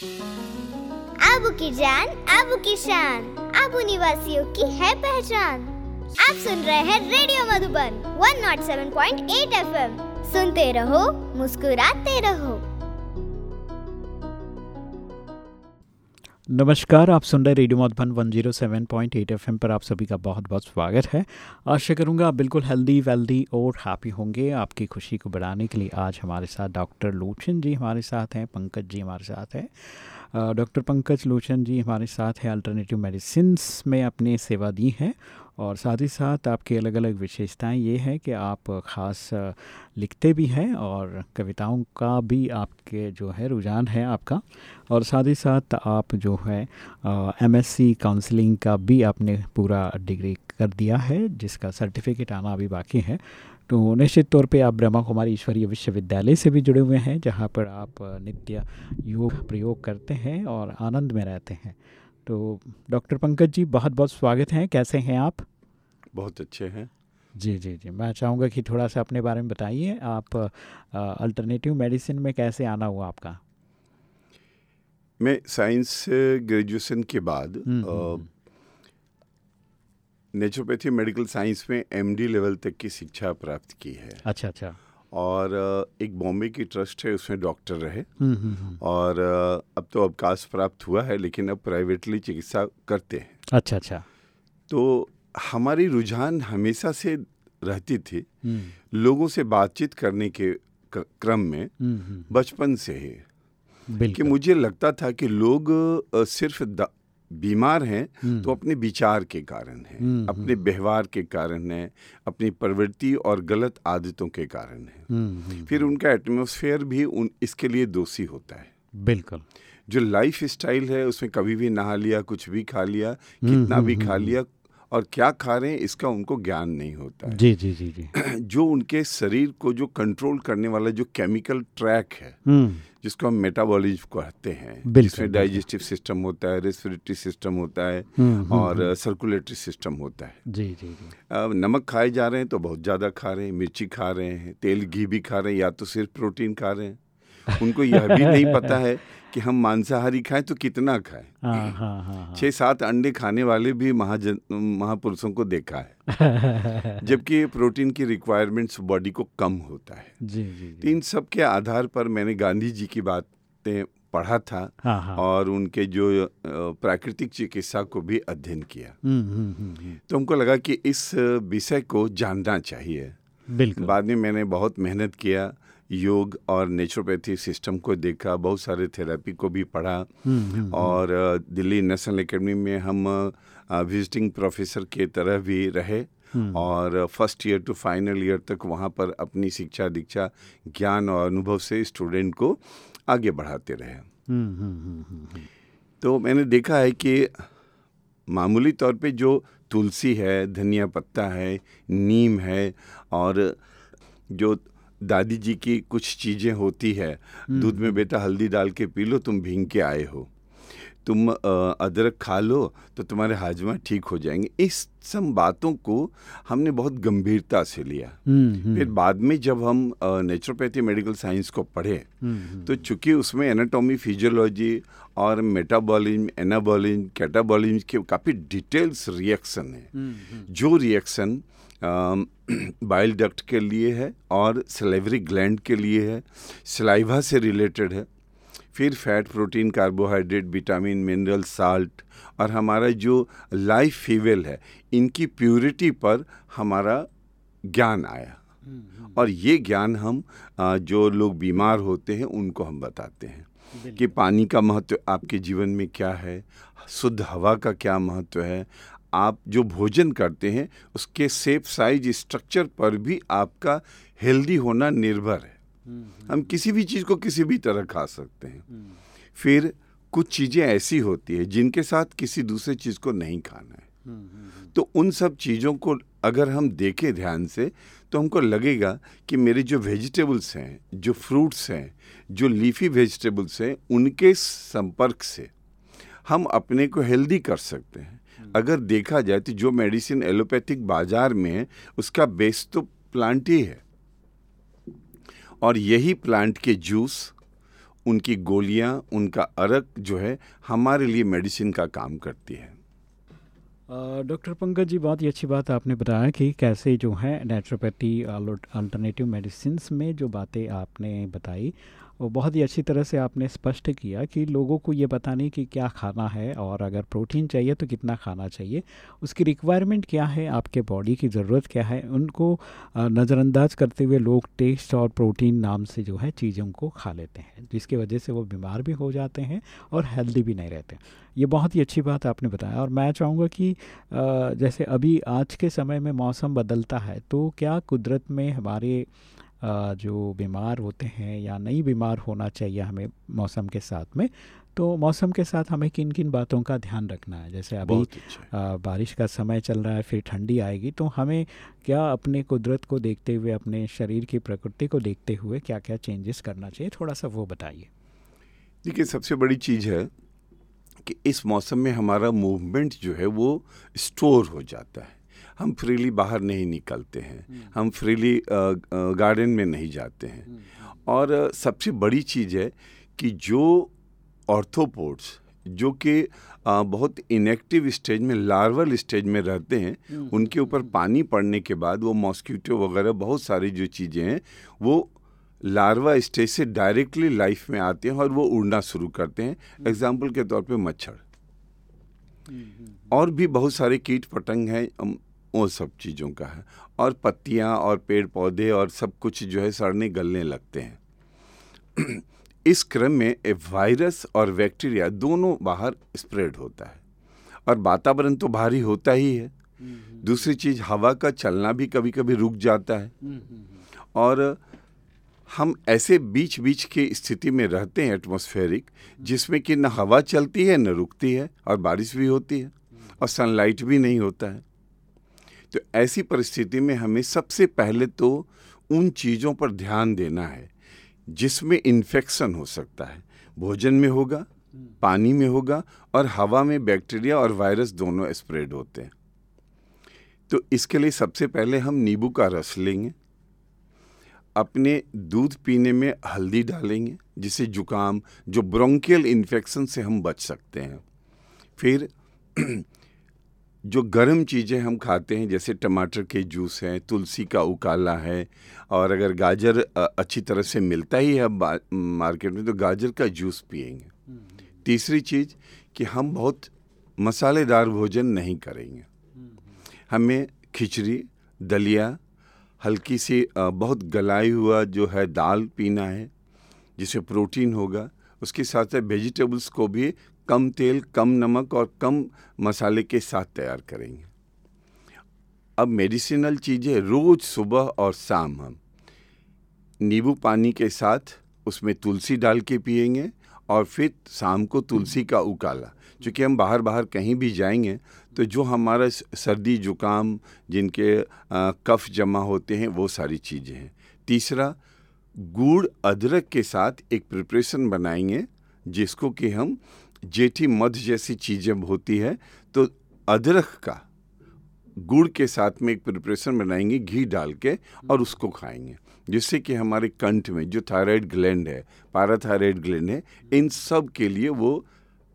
आबू की जान आबू की शान। आबू निवासियों की है पहचान। आप सुन रहे हैं रेडियो मधुबन 107.8 एफएम सुनते रहो, मुस्कुराते रहो। नमस्कार, आप सुन रहे रेडियो मधुबन 107.8 एफएम पर आप सभी का बहुत बहुत स्वागत है। आशा करूँगा आप बिल्कुल हेल्दी वेल्दी और हैप्पी होंगे। आपकी खुशी को बढ़ाने के लिए आज हमारे साथ डॉक्टर लोचन जी हमारे साथ हैं, पंकज जी हमारे साथ हैं। डॉक्टर पंकज लोचन जी हमारे साथ हैं अल्टरनेटिव मेडिसिन में अपनी सेवा दी है। और साथ ही साथ आपकी अलग अलग विशेषताएँ ये हैं कि आप ख़ास लिखते भी हैं और कविताओं का भी आपके जो है रुझान है आपका। और साथ ही साथ आप जो है एमएससी काउंसलिंग का भी आपने पूरा डिग्री कर दिया है, जिसका सर्टिफिकेट आना अभी बाकी है। तो निश्चित तौर पे आप ब्रह्मा कुमारी ईश्वरीय विश्वविद्यालय से भी जुड़े हुए हैं, जहाँ पर आप नित्य योग प्रयोग करते हैं और आनंद में रहते हैं। तो डॉक्टर पंकज जी बहुत बहुत स्वागत हैं। कैसे हैं आप? बहुत अच्छे हैं। जी जी जी। मैं चाहूँगा कि थोड़ा सा अपने बारे में बताइए आप अल्टरनेटिव मेडिसिन में कैसे आना हुआ आपका? मैं साइंस ग्रेजुएशन के बाद नेचुरोपैथी मेडिकल साइंस में एमडी लेवल तक की शिक्षा प्राप्त की है। अच्छा अच्छा। और एक बॉम्बे की ट्रस्ट है उसमें डॉक्टर रहे। और अब तो अवकाश प्राप्त हुआ है लेकिन अब प्राइवेटली चिकित्सा करते हैं। अच्छा अच्छा। तो हमारी रुझान हमेशा से रहती थी। लोगों से बातचीत करने के क्रम में बचपन से ही। कि मुझे लगता था कि लोग सिर्फ़ बीमार हैं तो अपने विचार के कारण हैं अपने व्यवहार के कारण हैं अपनी प्रवृत्ति और गलत आदतों के कारण हैं। फिर उनका एटमोसफेयर भी उन इसके लिए दोषी होता है। बिल्कुल। जो लाइफ स्टाइल है उसमें कभी भी नहा लिया कुछ भी खा लिया कितना भी खा लिया और क्या खा रहे हैं इसका उनको ज्ञान नहीं होता है। जी जी जी जी। जो उनके शरीर को जो कंट्रोल करने वाला जो केमिकल ट्रैक है जिसको हम मेटाबॉलिज्म कहते हैं जिसमें डाइजेस्टिव सिस्टम होता है रेस्पिरेटरी सिस्टम होता है और सर्कुलेटरी सिस्टम होता है। जी जी जी। अब नमक खाए जा रहे हैं तो बहुत ज़्यादा खा रहे हैं मिर्ची खा रहे हैं तेल घी भी खा रहे हैं या तो सिर्फ़ प्रोटीन खा रहे हैं। उनको यह भी नहीं पता है कि हम मांसाहारी खाएँ तो कितना खाएँ? हाँ, हाँ, हाँ, छः सात अंडे खाने वाले भी महाजन महापुरुषों को देखा है। जबकि प्रोटीन की रिक्वायरमेंट्स बॉडी को कम होता है। जी, जी, जी. इन सब के आधार पर मैंने गांधी जी की बातें पढ़ा था हाँ, हाँ. और उनके जो प्राकृतिक चिकित्सा को भी अध्ययन किया। तो हमको लगा कि इस विषय को जानना चाहिए। बाद में मैंने बहुत मेहनत किया योग और नेचुरोपैथी सिस्टम को देखा बहुत सारे थेरेपी को भी पढ़ा। और दिल्ली नेशनल एकेडमी में हम विजिटिंग प्रोफेसर के तरह भी रहे। और first year to final year तक वहाँ पर अपनी शिक्षा दीक्षा ज्ञान और अनुभव से स्टूडेंट को आगे बढ़ाते रहे। तो मैंने देखा है कि मामूली तौर पे जो तुलसी है धनिया पत्ता है नीम है और जो दादी जी की कुछ चीज़ें होती है। दूध में बेटा हल्दी डाल के पी लो तुम भींग के आए हो। तुम अदरक खा लो तो तुम्हारे हाजमा ठीक हो जाएँगे। इस सब बातों को हमने बहुत गंभीरता से लिया। फिर बाद में जब हम नेचुरोपैथी मेडिकल साइंस को पढ़े तो चूँकि उसमें एनाटॉमी फिजियोलॉजी और मेटाबॉलिज्म एनाबॉलिज्म कैटाबॉलिज्म के काफ़ी डिटेल्स रिएक्शन है। जो रिएक्शन बाइल डक्ट के लिए है और सलेवरी ग्लैंड के लिए है। सलाइवा से रिलेटेड है। फिर fat protein carbohydrate vitamin mineral salt और हमारा जो लाइफ फीवेल है इनकी प्योरिटी पर हमारा ज्ञान आया। और ये ज्ञान हम जो लोग बीमार होते हैं उनको हम बताते हैं कि पानी का महत्व आपके जीवन में क्या है? शुद्ध हवा का क्या महत्व है? आप जो भोजन करते हैं उसके सेफ़ साइज़ स्ट्रक्चर पर भी आपका हेल्दी होना निर्भर है। हम किसी भी चीज़ को किसी भी तरह खा सकते हैं। फिर कुछ चीज़ें ऐसी होती है जिनके साथ किसी दूसरे चीज़ को नहीं खाना है। तो उन सब चीज़ों को अगर हम देखें ध्यान से तो हमको लगेगा कि मेरे जो वेजिटेबल्स हैं जो फ्रूट्स हैं जो लीफी वेजिटेबल्स हैं उनके संपर्क से हम अपने को हेल्दी कर सकते हैं। अगर देखा जाए तो जो मेडिसिन एलोपैथिक बाज़ार में है, उसका बेस तो प्लांट ही है। और यही प्लांट के जूस उनकी गोलियाँ, उनका अरक जो है, हमारे लिए मेडिसिन का काम करती है। डॉक्टर पंकज जी, बहुत ही अच्छी बात आपने बताया कि कैसे जो है नेचुरोपैथी अल्टरनेटिव मेडिसिन में जो बातें आपने बताई वो बहुत ही अच्छी तरह से आपने स्पष्ट किया कि लोगों को ये पता नहीं कि क्या खाना है और अगर प्रोटीन चाहिए तो कितना खाना चाहिए। उसकी रिक्वायरमेंट क्या है? आपके बॉडी की ज़रूरत क्या है? उनको नज़रअंदाज करते हुए लोग टेस्ट और प्रोटीन नाम से जो है चीज़ों को खा लेते हैं, जिसकी वजह से वो बीमार भी हो जाते हैं और हेल्दी भी नहीं रहते। ये बहुत ही अच्छी बात आपने बताया और मैं चाहूँगा कि जैसे अभी आज के समय में मौसम बदलता है तो क्या कुदरत में हमारे जो बीमार होते हैं या नहीं बीमार होना चाहिए हमें मौसम के साथ में तो मौसम के साथ हमें किन किन बातों का ध्यान रखना है? जैसे अभी अच्छा। बारिश का समय चल रहा है फिर ठंडी आएगी तो हमें क्या अपने कुदरत को देखते हुए अपने शरीर की प्रकृति को देखते हुए क्या क्या चेंजेस करना चाहिए? थोड़ा सा वो बताइए। देखिए सबसे बड़ी चीज़ है कि इस मौसम में हमारा मूवमेंट जो है वो स्टोर हो जाता है। हम फ्रीली बाहर नहीं निकलते हैं हम्म। हम फ्रीली गार्डन में नहीं जाते हैं हम्म। और सबसे बड़ी चीज़ है कि जो ऑर्थोपोड्स जो कि बहुत इनएक्टिव स्टेज में लार्वल स्टेज में रहते हैं हम्म। उनके ऊपर पानी पड़ने के बाद वो मॉस्क्यूटो वगैरह बहुत सारी जो चीज़ें हैं वो लार्वा स्टेज से डायरेक्टली लाइफ में आते हैं और वो उड़ना शुरू करते हैं एग्ज़ाम्पल के तौर पे मच्छर और भी बहुत सारे कीट पतंग हैं वो सब चीज़ों का है। और पत्तियाँ और पेड़ पौधे और सब कुछ जो है सड़ने गलने लगते हैं। इस क्रम में ए वायरस और बैक्टीरिया दोनों बाहर स्प्रेड होता है। और वातावरण तो भारी होता ही है। दूसरी चीज़ हवा का चलना भी कभी कभी रुक जाता है। और हम ऐसे बीच बीच की स्थिति में रहते हैं एटमॉस्फेरिक जिसमें कि न हवा चलती है न रुकती है और बारिश भी होती है। और सनलाइट भी नहीं होता है। तो ऐसी परिस्थिति में हमें सबसे पहले तो उन चीज़ों पर ध्यान देना है, जिसमें इन्फेक्शन हो सकता है। भोजन में होगा, पानी में होगा और हवा में बैक्टीरिया और वायरस दोनों स्प्रेड होते हैं। तो इसके लिए सबसे पहले हम नींबू का रस लेंगे। अपने दूध पीने में हल्दी डालेंगे जिसे जुकाम, जो ब्रोंकियल इन्फेक्शन से हम बच सकते हैं। फिर जो गर्म चीज़ें हम खाते हैं जैसे टमाटर के जूस हैं तुलसी का उकाला है और अगर गाजर अच्छी तरह से मिलता ही है मार्केट में तो गाजर का जूस पिएँगे हम्म। तीसरी चीज़ कि हम बहुत मसालेदार भोजन नहीं करेंगे। हमें खिचड़ी दलिया हल्की सी बहुत गलाई हुआ जो है दाल पीना है जिससे प्रोटीन होगा उसके साथ साथ वेजिटेबल्स को भी कम तेल, कम नमक और कम मसाले के साथ तैयार करेंगे। अब मेडिसिनल चीज़ें रोज़ सुबह और शाम हम। नींबू पानी के साथ उसमें तुलसी डाल के पियेंगे और फिर शाम को तुलसी का उकाला। क्योंकि हम बाहर बाहर कहीं भी जाएँगे तो जो हमारा सर्दी जुकाम जिनके कफ जमा होते हैं, वो सारी चीज़ें हैं। तीसरा, गुड़ अदरक के साथ एक प्रिपरेशन बनाएँगे, जिसको कि हम जेठी मध जैसी चीज़ें होती है तो अदरक का गुड़ के साथ में एक प्रिपरेशन बनाएँगे, घी डाल के और उसको खाएँगे, जिससे कि हमारे कंठ में जो थायराइड ग्लैंड है पाराथायराइड ग्लैंड है, इन सब के लिए वो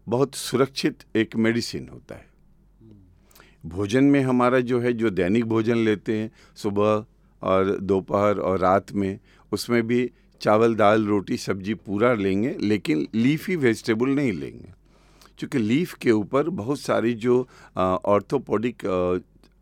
बहुत सुरक्षित एक मेडिसिन होता है। भोजन में हमारा जो है, जो दैनिक भोजन लेते हैं, सुबह और दोपहर और रात में, उसमें भी चावल, दाल, रोटी, सब्ज़ी पूरा लेंगे, लेकिन लीफी वेजिटेबल नहीं लेंगे। क्योंकि लीफ के ऊपर बहुत सारी जो ऑर्थोपोडिक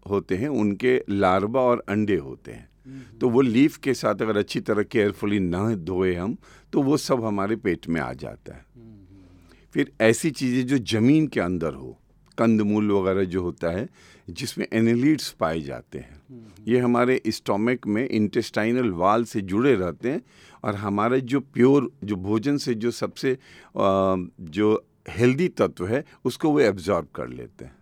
होते हैं उनके लार्वा और अंडे होते हैं हम्म। तो वो लीफ के साथ अगर अच्छी तरह केयरफुली ना धोए हम तो वो सब हमारे पेट में आ जाता है हम्म। फिर ऐसी चीज़ें जो ज़मीन के अंदर हो कंदमूल वगैरह जो होता है जिसमें एनिलीड्स पाए जाते हैं हम्म। ये हमारे स्टोमिक में इंटेस्टाइनल वाल से जुड़े रहते हैं और हमारे जो प्योर जो भोजन से जो सबसे जो हेल्दी तत्व है, उसको वो एब्जॉर्ब कर लेते हैं।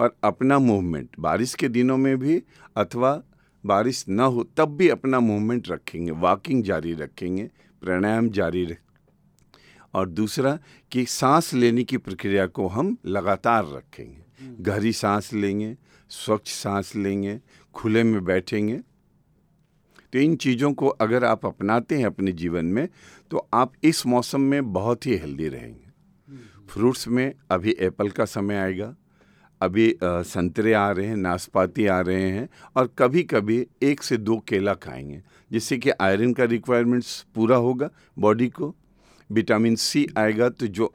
और अपना मूवमेंट बारिश के दिनों में भी अथवा बारिश ना हो, तब भी अपना मूवमेंट रखेंगे वॉकिंग जारी रखेंगे, प्राणायाम जारी रख और दूसरा कि सांस लेने की प्रक्रिया को हम लगातार रखेंगे। गहरी सांस लेंगे, स्वच्छ सांस लेंगे, खुले में बैठेंगे। तो इन चीज़ों को अगर आप अपनाते हैं अपने जीवन में तो आप इस मौसम में बहुत ही हेल्दी रहेंगे। फ्रूट्स में अभी एप्पल का समय आएगा। अभी संतरे आ रहे हैं, नाशपाती आ रहे हैं और कभी कभी एक से दो केला खाएँगे, जिससे कि आयरन का रिक्वायरमेंट्स पूरा होगा बॉडी को। विटामिन सी आएगा तो जो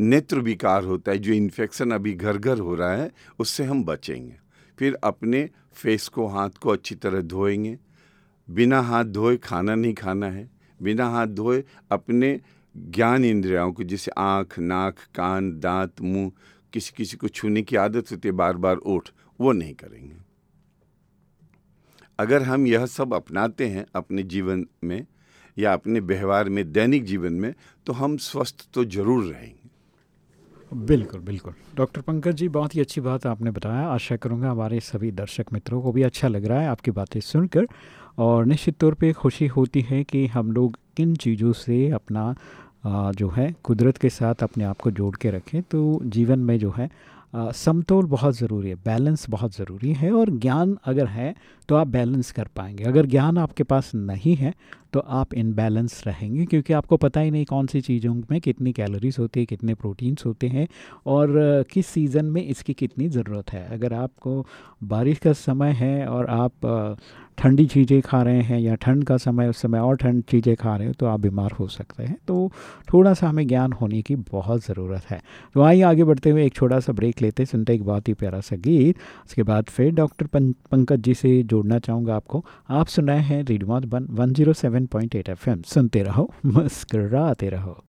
नेत्र विकार होता है, जो इन्फेक्शन अभी घर घर हो रहा है, उससे हम बचेंगे। फिर अपने फेस को, हाथ को अच्छी तरह धोएँगे। बिना हाथ धोए खाना नहीं खाना है। बिना हाथ धोए अपने ज्ञान इंद्रियाओं को, जैसे आँख, नाक, कान, दांत, मुँह किसी किसी को छूने की आदत होती है बार बार ओठ, वो नहीं करेंगे। अगर हम यह सब अपनाते हैं अपने जीवन में या अपने व्यवहार में, दैनिक जीवन में तो हम स्वस्थ तो ज़रूर रहेंगे। बिल्कुल बिल्कुल। डॉक्टर पंकज जी, बहुत ही अच्छी बात आपने बताया। आशा करूँगा हमारे सभी दर्शक मित्रों को भी अच्छा लग रहा है आपकी बातें सुनकर। और निश्चित तौर पे खुशी होती है कि हम लोग किन चीज़ों से अपना जो है, कुदरत के साथ अपने आप को जोड़ के रखें तो जीवन में जो है समतोल बहुत ज़रूरी है बैलेंस बहुत ज़रूरी है और ज्ञान अगर है तो आप बैलेंस कर पाएँगे। अगर ज्ञान आपके पास नहीं है तो आप इनबैलेंस रहेंगे, क्योंकि आपको पता ही नहीं कौन सी चीज़ों में कितनी कैलोरीज होती है, कितने प्रोटीन्स होते हैं और किस सीज़न में इसकी कितनी ज़रूरत है। अगर आपको बारिश का समय है और आप ठंडी चीज़ें खा रहे हैं या ठंड का समय, उस समय और ठंड चीज़ें खा रहे हो तो आप बीमार हो सकते हैं। तो थोड़ा सा हमें ज्ञान होने की बहुत ज़रूरत है। तो आइए आगे बढ़ते हुए एक छोटा सा ब्रेक लेते सुनते एक बहुत ही प्यारा सा गीत। उसके बाद फिर डॉक्टर पंकज जी से जोड़ना चाहूँगा आपको। आप सुनाए हैं radio one one zero seven point eight F M. सुनते रहो, मुस्कराते रहो।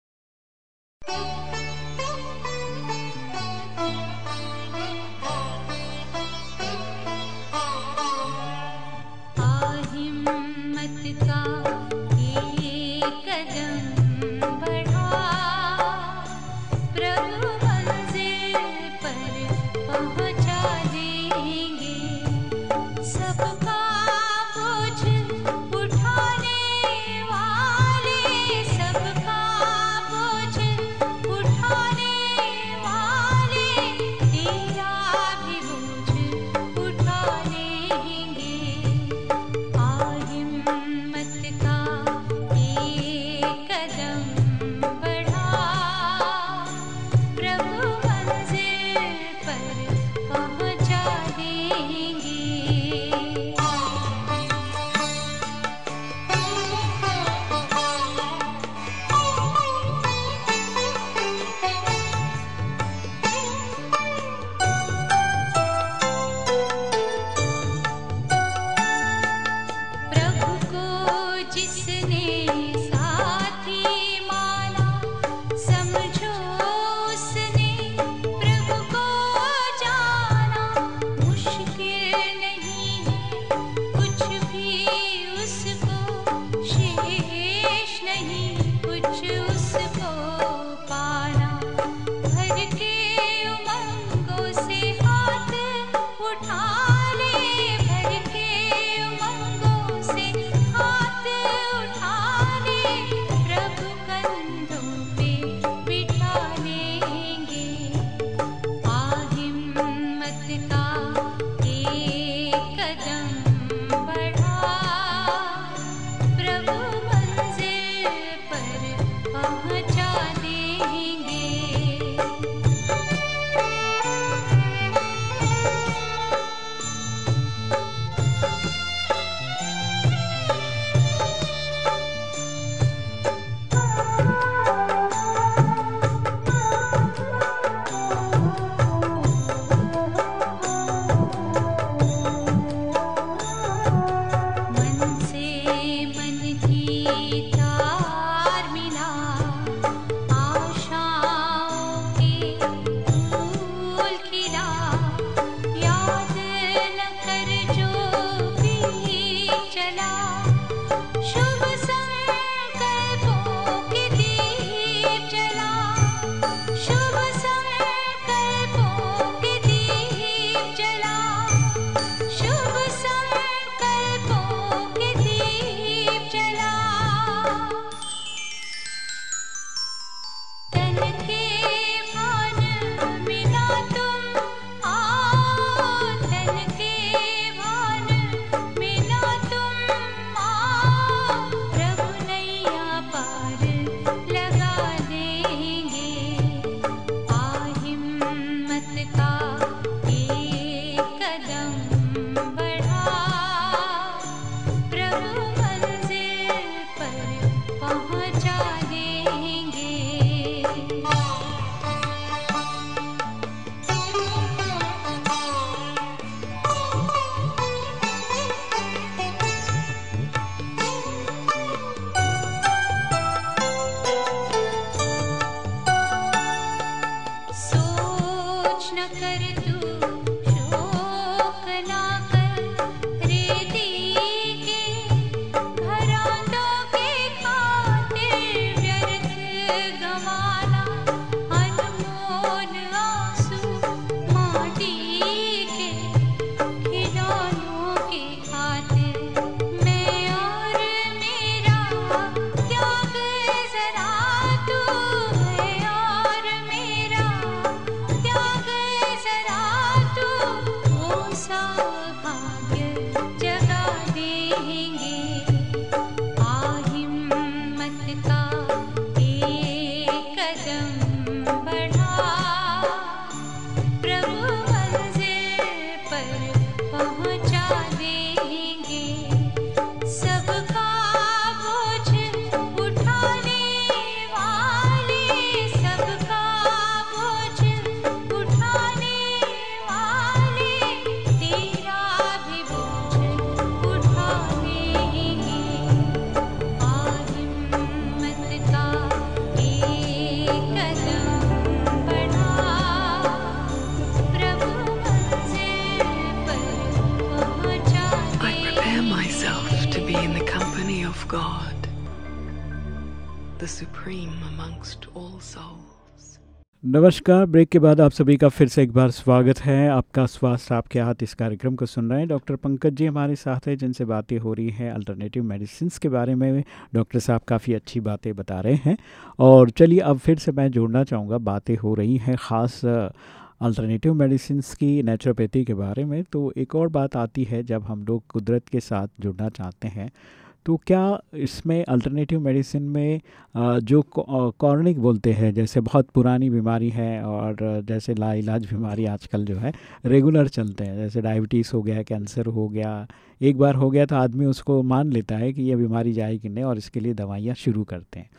नमस्कार, ब्रेक के बाद आप सभी का फिर से एक बार स्वागत है आपका स्वास्थ्य, आपके हाथ इस कार्यक्रम को सुन रहे हैं। डॉक्टर पंकज जी हमारे साथ हैं, जिनसे बातें हो रही हैं अल्टरनेटिव मेडिसिन के बारे में। डॉक्टर साहब काफ़ी अच्छी बातें बता रहे हैं। और चलिए, अब फिर से मैं जोड़ना चाहूँगा, बातें हो रही हैं ख़ास अल्टरनेटिव मेडिसिन की नेचुरोपैथी के बारे में। तो एक और बात आती है, जब हम लोग कुदरत के साथ जुड़ना चाहते हैं तो क्या इसमें अल्टरनेटिव मेडिसिन में जो कॉर्निक बोलते हैं, जैसे बहुत पुरानी बीमारी है और जैसे लाइलाज बीमारी आजकल जो है रेगुलर चलते हैं, जैसे डायबिटीज़ हो गया कैंसर हो गया, एक बार हो गया तो आदमी उसको मान लेता है कि यह बीमारी जाएगी नहीं और इसके लिए दवाइयाँ शुरू करते हैं।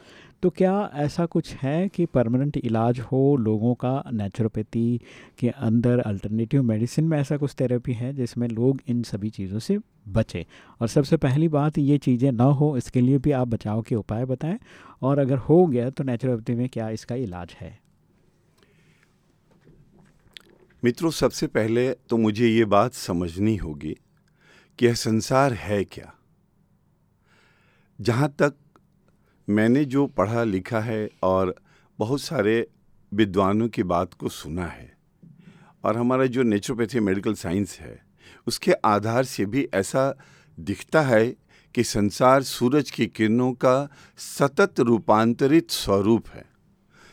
तो क्या ऐसा कुछ है कि परमानेंट इलाज हो लोगों का नेचुरोपैथी के अंदर अल्टरनेटिव मेडिसिन में ऐसा कुछ थेरेपी है जिसमें लोग इन सभी चीज़ों से बचें? और सबसे पहली बात, ये चीज़ें ना हो, इसके लिए भी आप बचाव के उपाय बताएँ। और अगर हो गया तो नेचुरोपैथी में क्या इसका इलाज है? मित्रों, सबसे पहले तो मुझे ये बात समझनी होगी कि यह संसार है क्या? जहाँ तक मैंने जो पढ़ा लिखा है और बहुत सारे विद्वानों की बात को सुना है और हमारा जो नेचुरोपैथी मेडिकल साइंस है, उसके आधार से भी ऐसा दिखता है कि संसार सूरज की किरणों का सतत रूपांतरित स्वरूप है।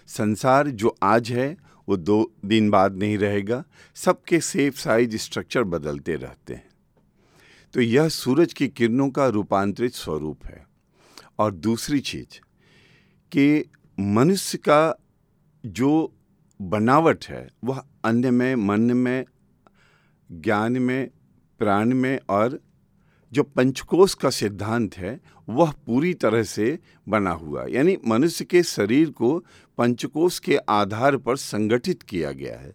संसार जो आज है, वो दो दिन बाद नहीं रहेगा, सबके सेफ़ साइज़ स्ट्रक्चर बदलते रहते हैं। तो यह सूरज की किरणों का रूपांतरित स्वरूप है। और दूसरी चीज़ कि मनुष्य का जो बनावट है, वह अन्य में, मन में, ज्ञान में, प्राण में और जो पंचकोश का सिद्धांत है, वह पूरी तरह से बना हुआ। यानी मनुष्य के शरीर को पंचकोश के आधार पर संगठित किया गया है।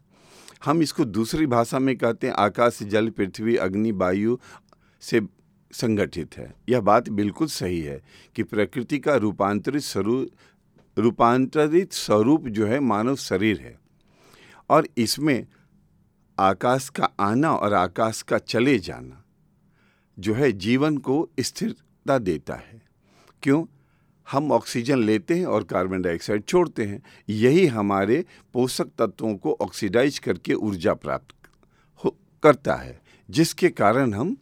हम इसको दूसरी भाषा में कहते हैं, आकाश, जल, पृथ्वी, अग्नि, वायु से संगठित है। यह बात बिल्कुल सही है कि प्रकृति का रूपांतरित स्वरूप रूपांतरित स्वरूप जो है मानव शरीर है। और इसमें आकाश का आना और आकाश का चले जाना जो है जीवन को स्थिरता देता है। क्यों? हम ऑक्सीजन लेते हैं और कार्बन डाइऑक्साइड छोड़ते हैं। यही हमारे पोषक तत्वों को ऑक्सीडाइज करके ऊर्जा प्राप्त हो, करता है, जिसके कारण हम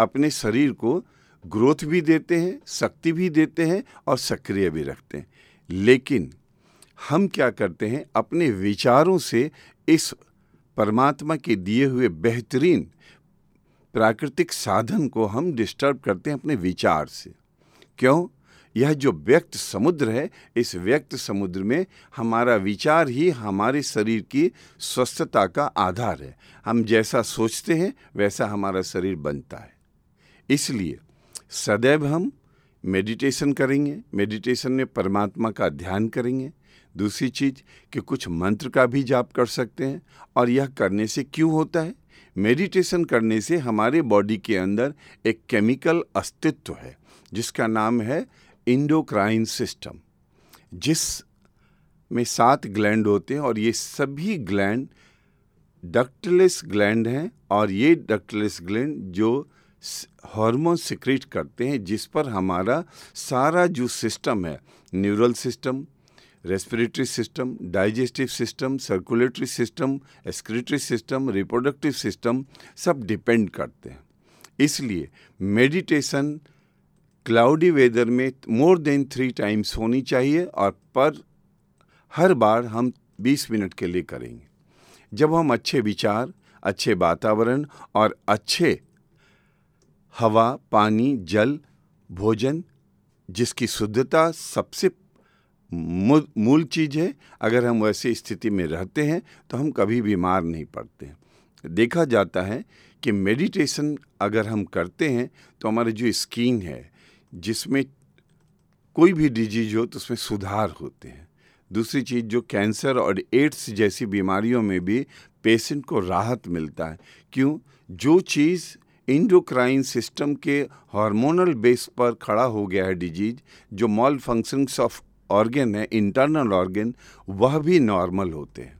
अपने शरीर को ग्रोथ भी देते हैं, शक्ति भी देते हैं और सक्रिय भी रखते हैं। लेकिन हम क्या करते हैं, अपने विचारों से इस परमात्मा के दिए हुए बेहतरीन प्राकृतिक साधन को हम डिस्टर्ब करते हैं अपने विचार से। क्यों? यह जो व्यक्त समुद्र है, इस व्यक्त समुद्र में हमारा विचार ही हमारे शरीर की स्वस्थता का आधार है। हम जैसा सोचते हैं, वैसा हमारा शरीर बनता है। इसलिए सदैव हम मेडिटेशन करेंगे। मेडिटेशन में परमात्मा का ध्यान करेंगे। दूसरी चीज़ कि कुछ मंत्र का भी जाप कर सकते हैं। और यह करने से क्यों होता है? मेडिटेशन करने से हमारे बॉडी के अंदर एक केमिकल अस्तित्व है, जिसका नाम है इंडोक्राइन सिस्टम जिस में सात ग्लैंड होते हैं और ये सभी ग्लैंड डक्टलेस ग्लैंड हैं। और ये डक्टलेस ग्लैंड जो हार्मोन सिक्रेट करते हैं, जिस पर हमारा सारा जो सिस्टम है neural system respiratory system digestive system circulatory system excretory system reproductive system सब डिपेंड करते हैं। इसलिए मेडिटेशन क्लाउडी वेदर में मोर देन थ्री टाइम्स होनी चाहिए और पर हर बार हम 20 मिनट के लिए करेंगे। जब हम अच्छे विचार, अच्छे वातावरण और अच्छे हवा, पानी, जल, भोजन, जिसकी शुद्धता सबसे मूल चीज़ है, अगर हम वैसी स्थिति में रहते हैं तो हम कभी बीमार नहीं पड़ते हैं। देखा जाता है कि मेडिटेशन अगर हम करते हैं तो हमारी जो स्किन है, जिसमें कोई भी डिज़ीज़ हो तो उसमें सुधार होते हैं। दूसरी चीज़, जो कैंसर और एड्स जैसी बीमारियों में भी पेशेंट को राहत मिलता है। क्यों? जो चीज़ इंडोक्राइन सिस्टम के हार्मोनल बेस पर खड़ा हो गया है डिज़ीज़ जो मॉल फ़ंक्शंस ऑफ़ ऑर्गन है इंटरनल ऑर्गन वह भी नॉर्मल होते हैं।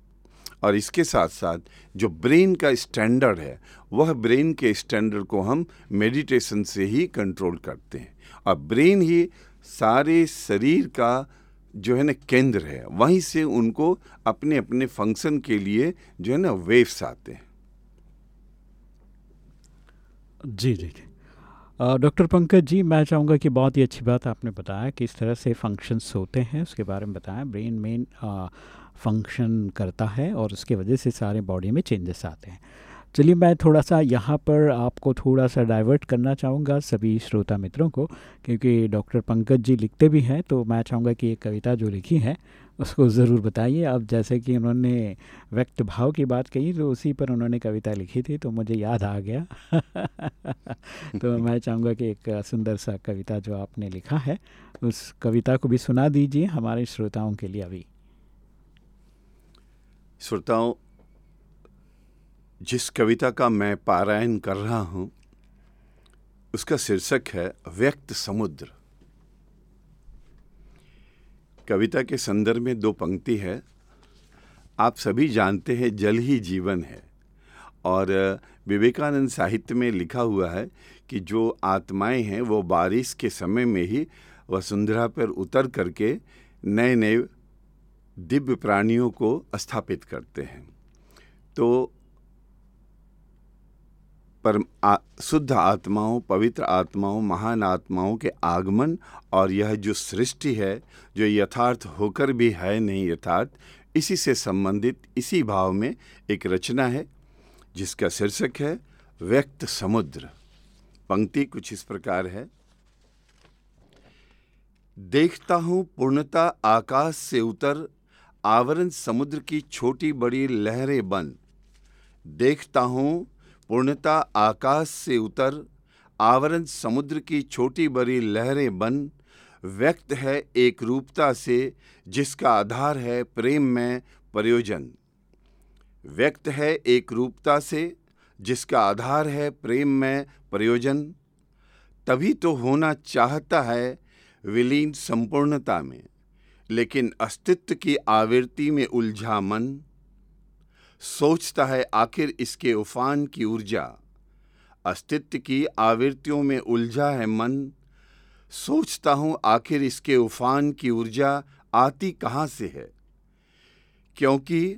और इसके साथ साथ जो ब्रेन का स्टैंडर्ड है, वह ब्रेन के स्टैंडर्ड को हम मेडिटेशन से ही कंट्रोल करते हैं। और ब्रेन ही सारे शरीर का जो है ना केंद्र है, वहीं से उनको अपने अपने फ़ंक्शन के लिए जो है ना वेव्स आते हैं। जी जी जी। डॉक्टर पंकज जी, मैं चाहूँगा कि बहुत ही अच्छी बात आपने बताया किस तरह से फ़ंक्शंस होते हैं, उसके बारे में बताया। ब्रेन मेन फ़ंक्शन करता है और उसके वजह से सारे बॉडी में चेंजेस आते हैं। चलिए, मैं थोड़ा सा यहाँ पर आपको थोड़ा सा डाइवर्ट करना चाहूँगा सभी श्रोता मित्रों को, क्योंकि डॉक्टर पंकज जी लिखते भी हैं तो मैं चाहूँगा कि एक कविता जो लिखी है उसको ज़रूर बताइए। अब जैसे कि उन्होंने व्यक्त भाव की बात कही तो उसी पर उन्होंने कविता लिखी थी तो मुझे याद आ गया। तो मैं चाहूँगा कि एक सुंदर सा कविता जो आपने लिखा है, उस कविता को भी सुना दीजिए हमारे श्रोताओं के लिए अभी। श्रोताओं, जिस कविता का मैं पारायण कर रहा हूँ, उसका शीर्षक है व्यक्त समुद्र। कविता के संदर्भ में दो पंक्ति है। आप सभी जानते हैं, जल ही जीवन है। और, विवेकानंद साहित्य में लिखा हुआ है कि जो आत्माएँ हैं, वो बारिश के समय में ही वसुंधरा पर उतर करके नए नए दिव्य प्राणियों को स्थापित करते हैं। तो पर शुद्ध आत्माओं, पवित्र आत्माओं, महान आत्माओं के आगमन और यह जो सृष्टि है, जो यथार्थ होकर भी है नहीं यथार्थ, इसी से संबंधित, इसी भाव में एक रचना है, जिसका शीर्षक है, व्यक्त समुद्र। पंक्ति कुछ इस प्रकार है। देखता हूँ पूर्णता आकाश से उतर, आवरण समुद्र की छोटी बड़ी लहरें बन। देखता हूँ पूर्णता आकाश से उतर, आवरण समुद्र की छोटी बड़ी लहरें बन, व्यक्त है एक रूपता से, जिसका आधार है प्रेम में प्रयोजन। व्यक्त है एक रूपता से, जिसका आधार है प्रेम में प्रयोजन। तभी तो होना चाहता है विलीन संपूर्णता में, लेकिन अस्तित्व की आवृत्ति में उलझा मन। सोचता है, आखिर इसके उफान की ऊर्जा, अस्तित्व की आवृत्तियों में उलझा है मन। सोचता हूँ, आखिर इसके उफान की ऊर्जा आती कहाँ से है? क्योंकि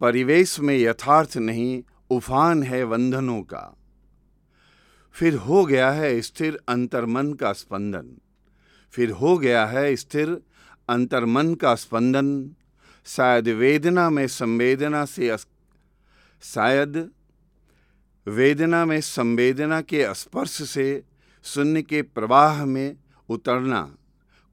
परिवेश में यथार्थ नहीं, उफान है वंधनों का। फिर हो गया है स्थिर अंतर्मन का स्पंदन। फिर हो गया है स्थिर अंतर्मन का स्पंदन। शायद वेदना में संवेदना से शायद वेदना में संवेदना के स्पर्श से शून्य के प्रवाह में उतरना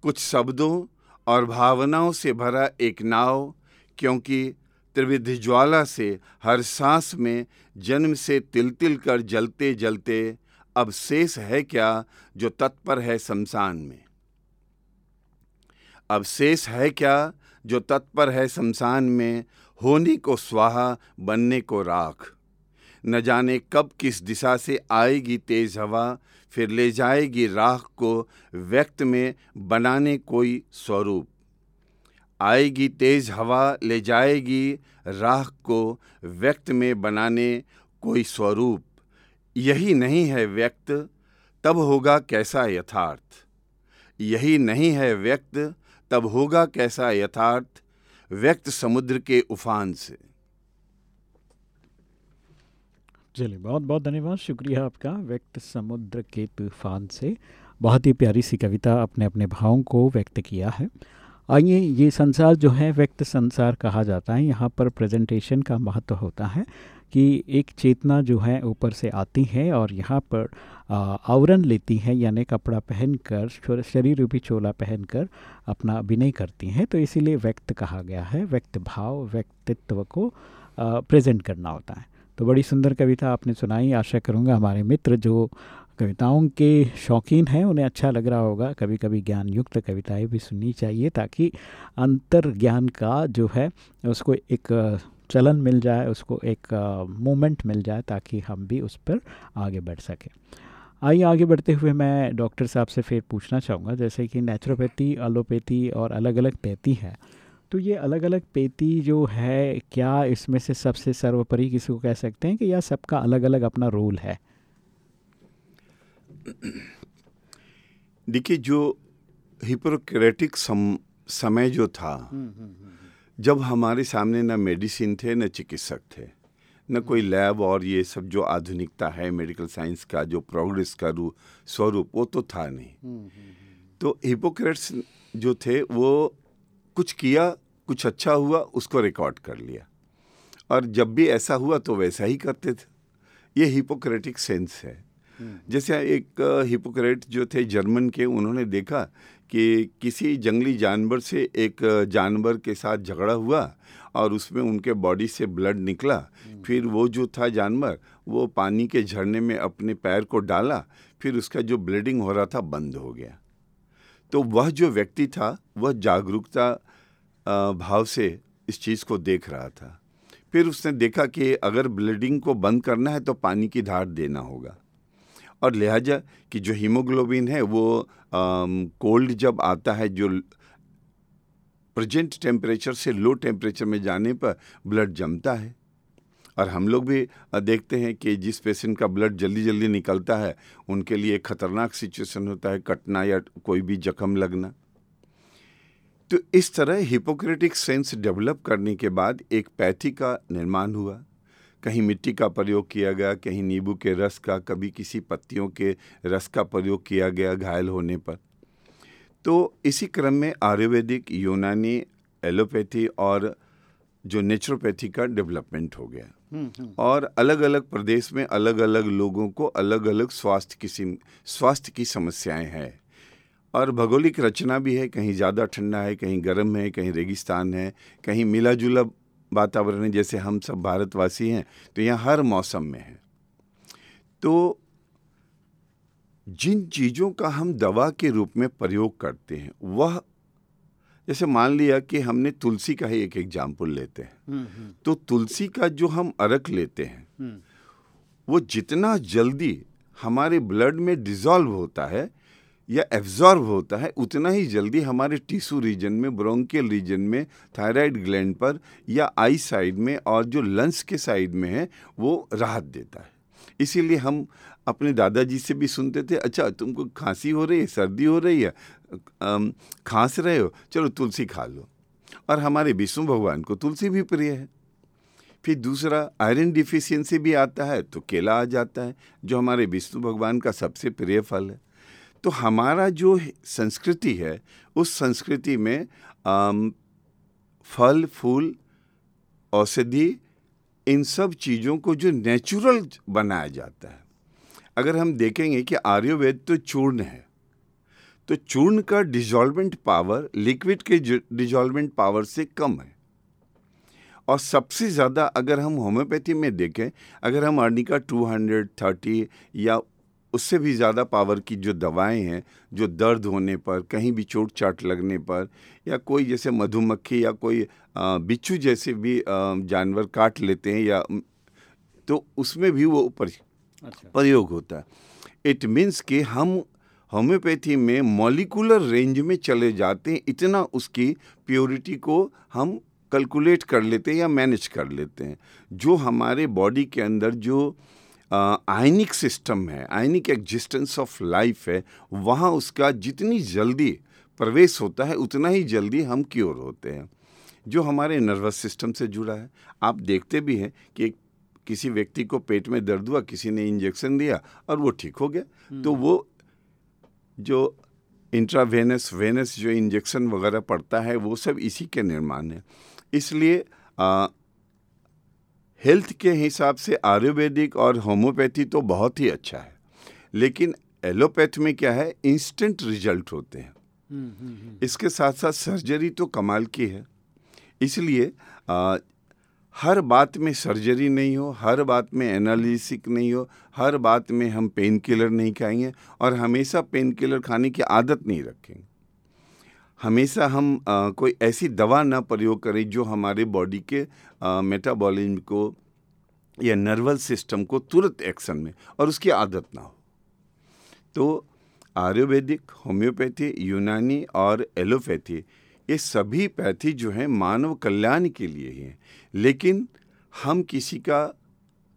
कुछ शब्दों और भावनाओं से भरा एक नाव, क्योंकि त्रिविध ज्वाला से हर सांस में जन्म से तिल तिल कर जलते जलते अब शेष है क्या जो तत्पर है शमशान में? अब शेष है क्या जो तत्पर है शमशान में, होने को स्वाहा, बनने को राख। न जाने कब किस दिशा से आएगी तेज हवा, फिर ले जाएगी राख को व्यक्त में बनाने कोई स्वरूप। आएगी तेज हवा, ले जाएगी राख को व्यक्त में बनाने कोई स्वरूप। यही नहीं है व्यक्त, तब होगा कैसा यथार्थ। यही नहीं है व्यक्त तब होगा कैसा यथार्थ व्यक्त समुद्र के उफान से। चलिए, बहुत बहुत धन्यवाद। शुक्रिया आपका व्यक्त समुद्र के तूफ़ान से। बहुत ही प्यारी सी कविता अपने अपने भावों को व्यक्त किया है। आइए, ये संसार जो है व्यक्त संसार कहा जाता है। यहाँ पर प्रेजेंटेशन का महत्व होता है। कि एक चेतना जो है ऊपर से आती है और यहाँ पर आवरण लेती है, यानी कपड़ा पहनकर शरीर रूपी चोला पहनकर अपना अभिनय करती हैं। तो इसीलिए व्यक्त कहा गया है, व्यक्त भाव, व्यक्तित्व को प्रेजेंट करना होता है। तो बड़ी सुंदर कविता आपने सुनाई। आशा करूँगा हमारे मित्र जो कविताओं के शौकीन हैं, उन्हें अच्छा लग रहा होगा। कभी कभी ज्ञान युक्त कविताएँ भी सुननी चाहिए ताकि अंतर ज्ञान का जो है, उसको एक चलन मिल जाए उसको एक मोमेंट मिल जाए ताकि हम भी उस पर आगे बढ़ सकें। आइए आगे बढ़ते हुए मैं डॉक्टर साहब से फिर पूछना चाहूँगा जैसे कि नेचुरोपैथी एलोपैथी और अलग अलग पैथी है तो ये अलग अलग पेती जो है क्या इसमें से सबसे सर्वोपरि किसी को कह सकते हैं कि या सबका अलग अलग अपना रोल है? देखिए जो हिपोक्रेटिक सम, समय जो था जब हमारे सामने न मेडिसिन थे न चिकित्सक थे न कोई लैब और ये सब जो आधुनिकता है मेडिकल साइंस का जो प्रोग्रेस का रू स्वरूप वो तो था नहीं। तो हिपोक्रेट्स जो थे वो कुछ किया कुछ अच्छा हुआ उसको रिकॉर्ड कर लिया। और जब भी ऐसा हुआ तो वैसा ही करते थे। ये हिपोक्रेटिक सेंस है। जैसे एक हिपोक्रेट जो थे जर्मन के उन्होंने देखा कि किसी जंगली जानवर से एक जानवर के साथ झगड़ा हुआ और उसमें उनके बॉडी से ब्लड निकला। फिर वो जो था जानवर वो पानी के झरने में अपने पैर को डाला फिर उसका जो ब्लीडिंग हो रहा था बंद हो गया। तो वह जो व्यक्ति था वह जागरूकता भाव से इस चीज़ को देख रहा था। फिर उसने देखा कि अगर ब्लीडिंग को बंद करना है तो पानी की धार देना होगा। और लिहाजा कि जो हीमोग्लोबिन है, वो कोल्ड जब आता है, जो प्रेजेंट टेम्परेचर से लो टेम्परेचर में जाने पर ब्लड जमता है। और हम लोग भी देखते हैं कि जिस पेशेंट का ब्लड जल्दी जल्दी निकलता है, उनके लिए खतरनाक सिचुएशन होता है, कटना या कोई भी जख्म लगना। तो इस तरह हिपोक्रेटिक सेंस डेवलप करने के बाद एक पैथी का निर्माण हुआ। कहीं मिट्टी का प्रयोग किया गया कहीं नींबू के रस का कभी किसी पत्तियों के रस का प्रयोग किया गया घायल होने पर। तो इसी क्रम में आयुर्वेदिक यूनानी एलोपैथी और जो नेचुरोपैथी का डेवलपमेंट हो गया। और अलग अलग प्रदेश में अलग अलग लोगों को अलग अलग स्वास्थ्य किस्म स्वास्थ्य की समस्याएँ हैं। और भौगोलिक रचना भी है कहीं ज़्यादा ठंडा है कहीं गर्म है कहीं रेगिस्तान है कहीं मिला जुला वातावरण है जैसे हम सब भारतवासी हैं तो यहाँ हर मौसम में है। तो जिन चीज़ों का हम दवा के रूप में प्रयोग करते हैं वह जैसे मान लिया कि हमने तुलसी का ही एक एग्ज़ाम्पल लेते हैं। तो तुलसी का जो हम अरक लेते हैं वो जितना जल्दी हमारे ब्लड में डिजॉल्व होता है या एब्जॉर्ब होता है, उतना ही जल्दी हमारे टिश्यू रीजन में ब्रोंकियल रीजन में थायराइड ग्लैंड पर या आई साइड में और जो लंग्स के साइड में है, वो राहत देता है। इसीलिए हम अपने दादाजी से भी सुनते थे अच्छा तुमको खांसी हो रही है, सर्दी हो रही है खांस रहे हो, चलो तुलसी खा लो। और हमारे विष्णु भगवान को तुलसी भी प्रिय है। फिर दूसरा आयरन डिफिशियंसी भी आता है तो केला आ जाता है, जो हमारे विष्णु भगवान का सबसे प्रिय फल है। तो हमारा जो संस्कृति है उस संस्कृति में अम, फल फूल औषधि इन सब चीज़ों को जो नेचुरल बनाया जाता है। अगर हम देखेंगे कि आयुर्वेद तो चूर्ण है तो चूर्ण का डिजॉल्वेंट पावर लिक्विड के डिजॉल्वेंट पावर से कम है। और सबसे ज़्यादा अगर हम होम्योपैथी में देखें अगर हम अर्निका 230 या उससे भी ज़्यादा पावर की जो दवाएँ हैं जो दर्द होने पर कहीं भी चोट चाट लगने पर या कोई जैसे मधुमक्खी या कोई बिच्छू जैसे भी जानवर काट लेते हैं या तो उसमें भी वो पर प्रयोग होता है। इट मीन्स कि हम होम्योपैथी में मॉलिकुलर रेंज में चले जाते हैं इतना उसकी प्योरिटी को हम कैलकुलेट कर लेते हैं या मैनेज कर लेते हैं। जो हमारे बॉडी के अंदर जो आयनिक सिस्टम है आयनिक एग्जिस्टेंस ऑफ़ लाइफ है वहाँ उसका जितनी जल्दी प्रवेश होता है उतना ही जल्दी हम क्योर होते हैं। जो हमारे नर्वस सिस्टम से जुड़ा है आप देखते भी हैं कि किसी व्यक्ति को पेट में दर्द हुआ किसी ने इंजेक्शन दिया और वो ठीक हो गया तो वो जो इंट्रावेनस वेनस जो इंजेक्शन वगैरह पड़ता है वो सब इसी के निर्माण है। इसलिए आ, हेल्थ के हिसाब से आयुर्वेदिक और होम्योपैथी तो बहुत ही अच्छा है। लेकिन एलोपैथ में क्या है? इंस्टेंट रिज़ल्ट होते हैं। इसके साथ साथ सर्जरी तो कमाल की है। इसलिए आ, हर बात में सर्जरी नहीं हो हर बात में एनालिसिक नहीं हो हर बात में हम पेन किलर नहीं खाएँगे और हमेशा पेन किलर खाने की आदत नहीं रखेंगे। हमेशा हम आ, कोई ऐसी दवा ना प्रयोग करें जो हमारे बॉडी के मेटाबॉलिज्म को या नर्वस सिस्टम को तुरंत एक्शन में और उसकी आदत ना हो। तो आयुर्वेदिक होम्योपैथी यूनानी और एलोपैथी ये सभी पैथी जो हैं मानव कल्याण के लिए ही हैं। लेकिन हम किसी का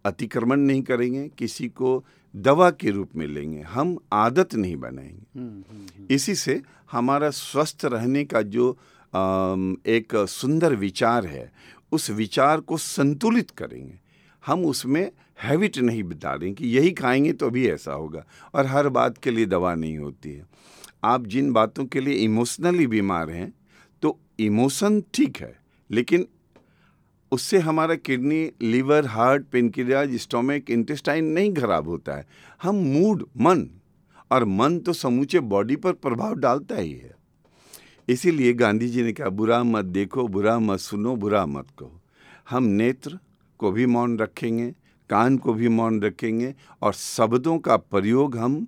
अतिक्रमण नहीं करेंगे किसी को दवा के रूप में लेंगे हम आदत नहीं बनाएँगे। इसी से हमारा स्वस्थ रहने का जो एक सुंदर विचार है उस विचार को संतुलित करेंगे। हम उसमें हैबिट नहीं डालें कि यही खाएँगे तो भी ऐसा होगा और हर बात के लिए दवा नहीं होती है। आप जिन बातों के लिए इमोशनली बीमार हैं तो इमोशन ठीक है लेकिन उससे हमारा kidney, liver, heart pancreas stomach, intestine नहीं खराब होता है। हम मूड, मन, और मन तो समूचे बॉडी पर प्रभाव डालता ही है। इसीलिए गांधी जी ने कहा, बुरा मत देखो, बुरा मत सुनो, बुरा मत कहो। हम नेत्र को भी मौन रखेंगे, कान को भी मौन रखेंगे और शब्दों का प्रयोग हम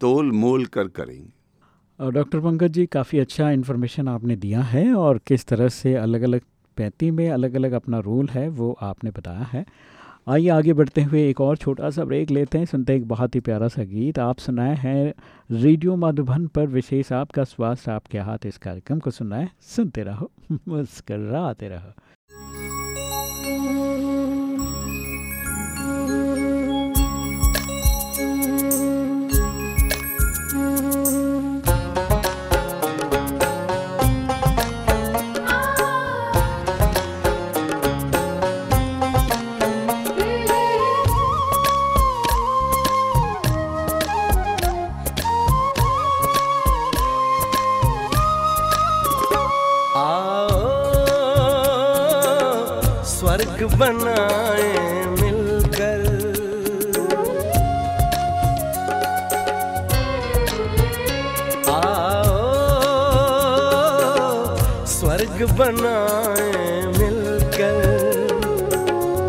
तोल मोल कर करेंगे। डॉक्टर पंकज जी, काफ़ी अच्छा इन्फॉर्मेशन आपने दिया है और किस तरह से अलग अलग पैती में अलग अलग अपना रोल है, वो आपने बताया है। आइए आगे बढ़ते हुए एक और छोटा सा ब्रेक लेते हैं, सुनते हैं एक बहुत ही प्यारा सा गीत। आप सुनाए हैं रेडियो मधुबन पर विशेष आपका स्वास्थ्य, आपके हाथ इस कार्यक्रम को सुनाए, सुनते रहो, मुस्कराते रहो। बनाए मिलकर। आओ, स्वर्ग बनाए मिलकर।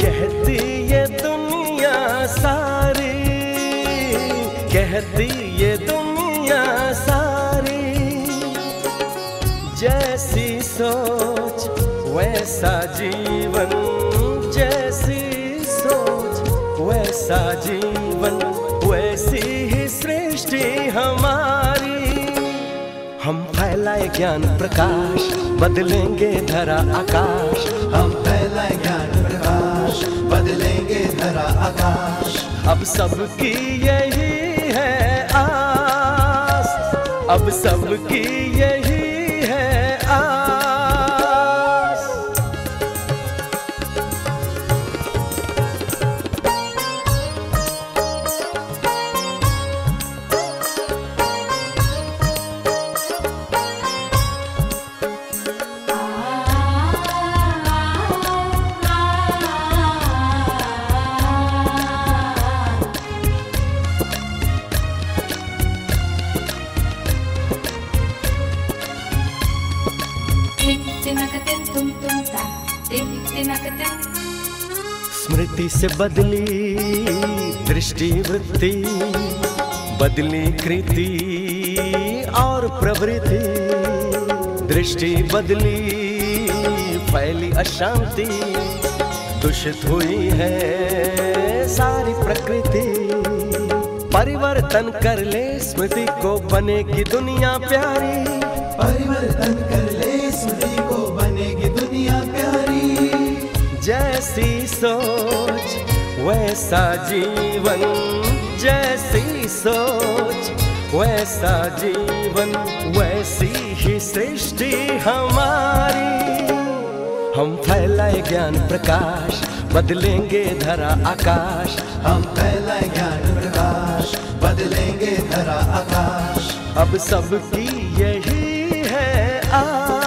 कहती ये दुनिया सारी, कहती ये दुनिया सारी। जैसी सोच, वैसा जीवन वैसा जीवन वैसी ही सृष्टि हमारी। हम फैलाए ज्ञान प्रकाश बदलेंगे धरा आकाश। हम फैलाए ज्ञान प्रकाश बदलेंगे धरा आकाश। अब सबकी यही है आस। अब सबकी यही से बदली दृष्टि वृत्ति बदली कृति और प्रवृत्ति। दृष्टि बदली फैली अशांति दूषित हुई है सारी प्रकृति। परिवर्तन कर ले स्मृति को बनेगी दुनिया प्यारी। परिवर्तन कर ले स्मृति को बनेगी दुनिया प्यारी। जैसी सोच वैसा जीवन जैसी सोच, वैसा जीवन वैसी ही सृष्टि हमारी। हम फैलाए ज्ञान प्रकाश, बदलेंगे धरा आकाश। हम फैलाए ज्ञान प्रकाश, बदलेंगे धरा आकाश। अब सबकी यही है आस।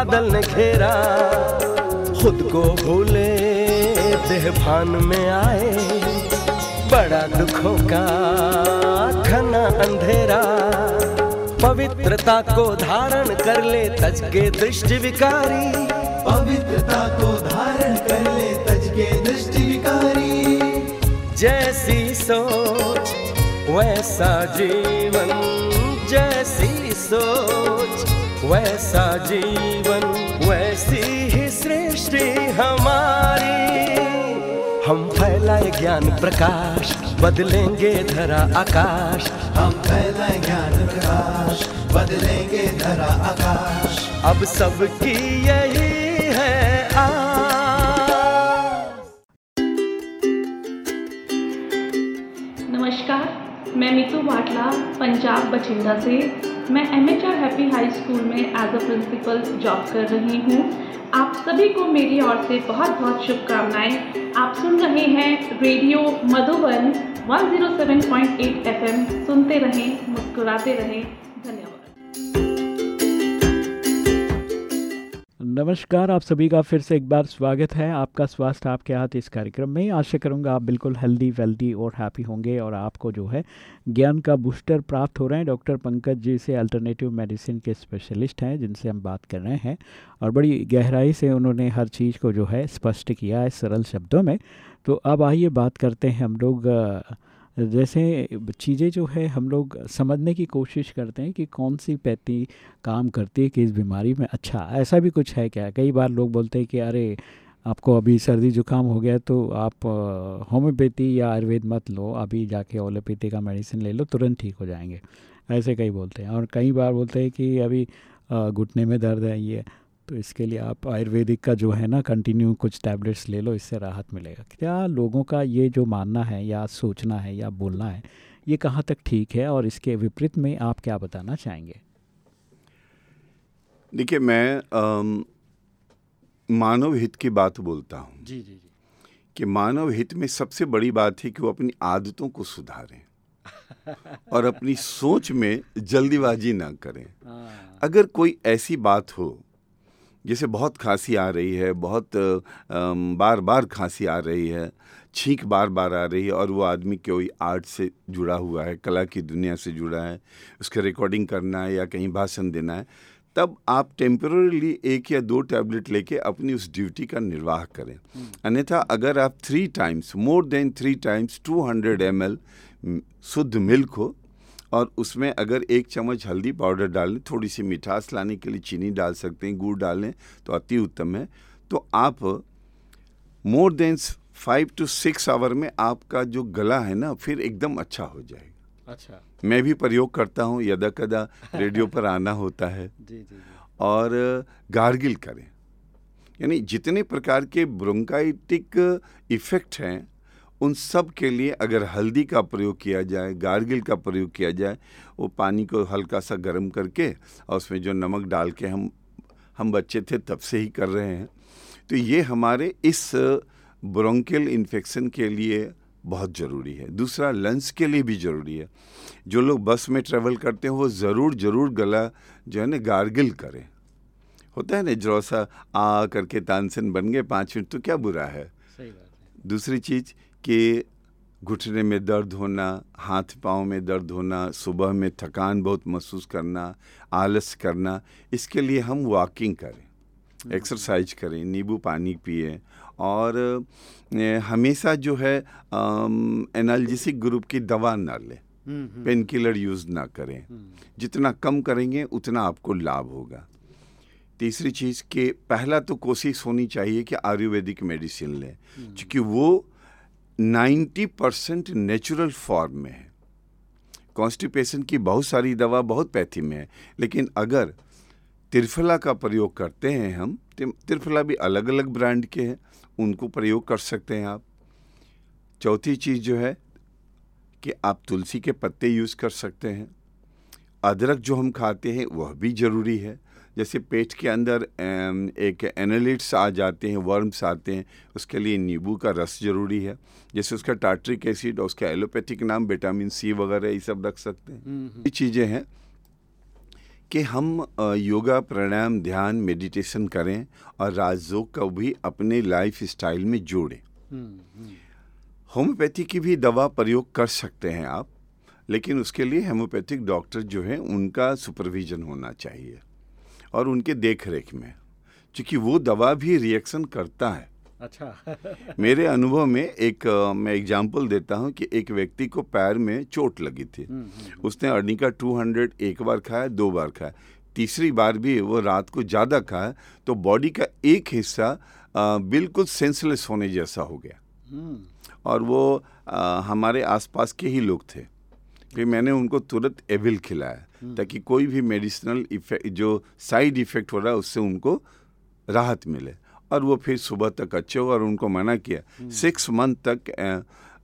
बादल ने घेरा खुद को भूले देह भान में आए। बड़ा दुखों का घना अंधेरा पवित्रता को धारण कर ले तज के दृष्टि विकारी। पवित्रता को धारण कर ले तज के दृष्टि विकारी। जैसी सोच वैसा जीवन जैसी सोच। वैसा जीवन वैसी ही सृष्टि हमारी। हम फैलाए ज्ञान प्रकाश बदलेंगे धरा आकाश। हम फैलाए ज्ञान प्रकाश बदलेंगे धरा आकाश। अब सबकी यही है आस। नमस्कार मैं मीतू बाटला पंजाब बठिंडा से। मैं M H R happy high school में एज अ प्रिंसिपल जॉब कर रही हूँ। आप सभी को मेरी ओर से बहुत बहुत शुभकामनाएँ। आप सुन रहे हैं रेडियो मधुबन 107.8 एफएम सुनते रहें, मुस्कुराते रहें। नमस्कार, आप सभी का फिर से एक बार स्वागत है आपका स्वास्थ्य आपके हाथ इस कार्यक्रम में। आशा करूँगा आप बिल्कुल हेल्दी वेल्दी और हैप्पी होंगे और आपको जो है ज्ञान का बूस्टर प्राप्त हो रहे हैं। डॉक्टर पंकज जी से अल्टरनेटिव मेडिसिन के स्पेशलिस्ट हैं, जिनसे हम बात कर रहे हैं और बड़ी गहराई से उन्होंने हर चीज़ को जो है स्पष्ट किया है सरल शब्दों में। तो अब आइए बात करते हैं हम लोग जैसे चीज़ें जो है हम लोग समझने की कोशिश करते हैं कि कौन सी पैती काम करती है कि इस बीमारी में। अच्छा ऐसा भी कुछ है क्या? कई बार लोग बोलते हैं कि अरे, आपको अभी सर्दी जुकाम हो गया तो आप होम्योपैथी या आयुर्वेद मत लो, अभी जाके ओलोपैथी का मेडिसिन ले लो, तुरंत ठीक हो जाएँगे। ऐसे कई बोलते हैं। और कई बार बोलते हैं कि अभी घुटने में दर्द है, ये तो इसके लिए आप आयुर्वेदिक का जो है ना कंटिन्यू कुछ टैबलेट्स ले लो इससे राहत मिलेगा। क्या लोगों का ये जो मानना है या सोचना है या बोलना है ये कहाँ तक ठीक है और इसके विपरीत में आप क्या बताना चाहेंगे? देखिए मैं मानव हित की बात बोलता हूँ। जी जी जी। कि मानव हित में सबसे बड़ी बात है कि वो अपनी आदतों को सुधारें और अपनी सोच में जल्दीबाजी ना करें। अगर कोई ऐसी बात हो जैसे बहुत खांसी आ रही है बहुत बार बार खांसी आ रही है छींक बार बार आ रही है और वो आदमी कोई आर्ट से जुड़ा हुआ है कला की दुनिया से जुड़ा है उसका रिकॉर्डिंग करना है या कहीं भाषण देना है तब आप टेम्पररीली एक या दो टैबलेट लेके अपनी उस ड्यूटी का निर्वाह करें। अन्यथा अगर आप three times more than three times two hundred M शुद्ध मिल्क हो और उसमें अगर एक चम्मच हल्दी पाउडर डाल लें थोड़ी सी मिठास लाने के लिए चीनी डाल सकते हैं गुड़ डाल लें तो अति उत्तम है। तो आप more than five to six hour में आपका जो गला है ना फिर एकदम अच्छा हो जाएगा। अच्छा। मैं भी प्रयोग करता हूँ यदा कदा रेडियो पर आना होता है। जी जी जी। और गार्गिल करें। यानी जितने प्रकार के ब्रोंकाइटिक इफ़ेक्ट हैं उन सब के लिए अगर हल्दी का प्रयोग किया जाए गार्गिल का प्रयोग किया जाए वो पानी को हल्का सा गर्म करके और उसमें जो नमक डाल के हम हम बच्चे थे तब से ही कर रहे हैं। तो ये हमारे इस ब्रोंकियल इन्फेक्शन के लिए बहुत ज़रूरी है। दूसरा लंग्स के लिए भी ज़रूरी है। जो लोग बस में ट्रैवल करते हैं वो ज़रूर ज़रूर गला जो है ना गार्गिल करें। होता है ना जो सा आ करके तानसेन बन गए पाँच मिनट तो क्या बुरा है। सही बात है। दूसरी चीज़ कि घुटने में दर्द होना हाथ पाँव में दर्द होना सुबह में थकान बहुत महसूस करना आलस करना इसके लिए हम वॉकिंग करें एक्सरसाइज करें नींबू पानी पिए और हमेशा जो है एनाल्जेसिक ग्रुप की दवा ना लें। पेन किलर यूज़ ना करें। जितना कम करेंगे उतना आपको लाभ होगा। तीसरी चीज़ कि पहला तो कोशिश होनी चाहिए कि आयुर्वेदिक मेडिसिन लें क्योंकि वो 90 परसेंट नेचुरल फॉर्म में है। कॉन्स्टिपेशन की बहुत सारी दवा बहुत पैथी में है, लेकिन अगर त्रिफला का प्रयोग करते हैं हम त्रिफला भी अलग अलग ब्रांड के हैं, उनको प्रयोग कर सकते हैं आप। चौथी चीज़ जो है कि आप तुलसी के पत्ते यूज़ कर सकते हैं। अदरक जो हम खाते हैं, वह भी ज़रूरी है। जैसे पेट के अंदर एक एनालिट्स आ जाते हैं वर्म्स आते हैं उसके लिए नींबू का रस ज़रूरी है। जैसे उसका टार्ट्रिक एसिड और उसका एलोपैथिक नाम विटामिन सी वगैरह ये सब रख सकते हैं। ये चीज़ें हैं कि हम योगा प्राणायाम ध्यान मेडिटेशन करें और राजयोग का भी अपने लाइफ स्टाइल में जोड़ें। होम्योपैथी की भी दवा प्रयोग कर सकते हैं आप लेकिन उसके लिए होम्योपैथिक डॉक्टर जो है उनका सुपरविजन होना चाहिए। और उनके देख रेख में क्योंकि वो दवा भी रिएक्शन करता है। अच्छा। मेरे अनुभव में एक मैं एग्जांपल देता हूँ कि एक व्यक्ति को पैर में चोट लगी थी। उसने अर्निका 200 एक बार खाया दो बार खाया। तीसरी बार भी वो रात को ज़्यादा खाया तो बॉडी का एक हिस्सा बिल्कुल सेंसलेस होने जैसा हो गया। और वो अ, हमारे आसपास के ही लोग थे। फिर मैंने उनको तुरंत एविल खिलाया। ताकि कोई भी मेडिसिनल इफ़ेक्ट जो साइड इफ़ेक्ट हो रहा है उससे उनको राहत मिले। और वो फिर सुबह तक अच्छे हो और उनको मना किया। सिक्स मंथ तक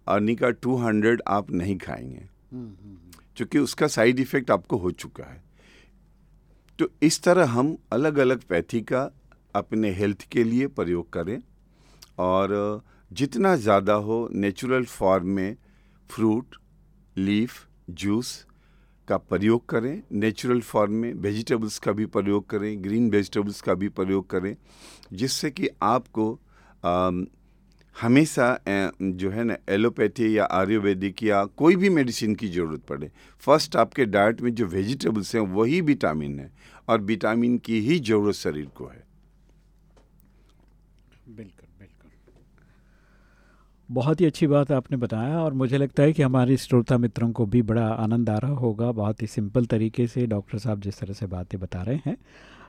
अर्निका टू हंड्रेड आप नहीं खाएँगे। क्योंकि उसका साइड इफ़ेक्ट आपको हो चुका है। तो इस तरह हम अलग अलग पैथी का अपने हेल्थ के लिए प्रयोग करें। और जितना ज़्यादा हो नेचुरल फॉर्म में फ्रूट लीफ जूस का प्रयोग करें नेचुरल फॉर्म में वेजिटेबल्स का भी प्रयोग करें ग्रीन वेजिटेबल्स का भी प्रयोग करें जिससे कि आपको अम, हमेशा जो है ना एलोपैथी या आयुर्वेदिक या कोई भी मेडिसिन की ज़रूरत पड़े। फ़र्स्ट आपके डाइट में जो वेजिटेबल्स हैं वही विटामिन है और विटामिन की ही ज़रूरत शरीर को है। बिल्कुल। बहुत ही अच्छी बात आपने बताया और मुझे लगता है कि हमारे श्रोता मित्रों को भी बड़ा आनंद आ रहा होगा। बहुत ही सिंपल तरीके से डॉक्टर साहब जिस तरह से बातें बता रहे हैं।